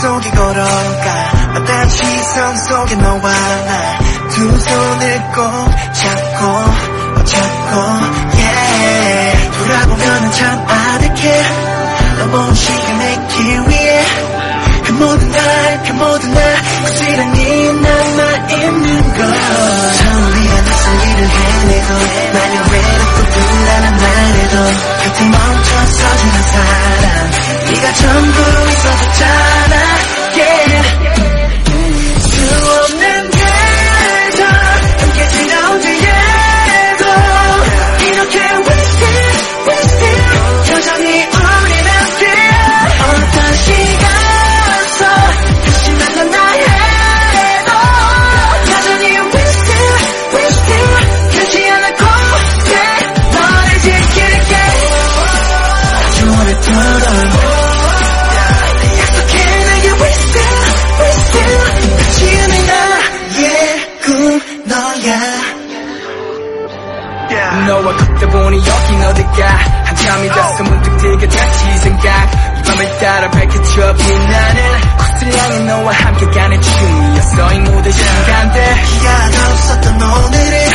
속에 걸어가 마땅한 시선 속에 너와 나 두 손을 꼭 잡고 잡고 yeah. 돌아보면 참 아득해. 너먼 시간의 길 위에 그 모든 날, 그 모든 날 고스란히 너와 걷다 보니 여긴 어딜까? 한참이 됐어 문득 들게 됐지 생각. 이 밤을 따라 밝혀져 빛나는 코스량이 너와 함께 가는 지금이었어. 이 모든 시간들. 기간 없었던 오늘을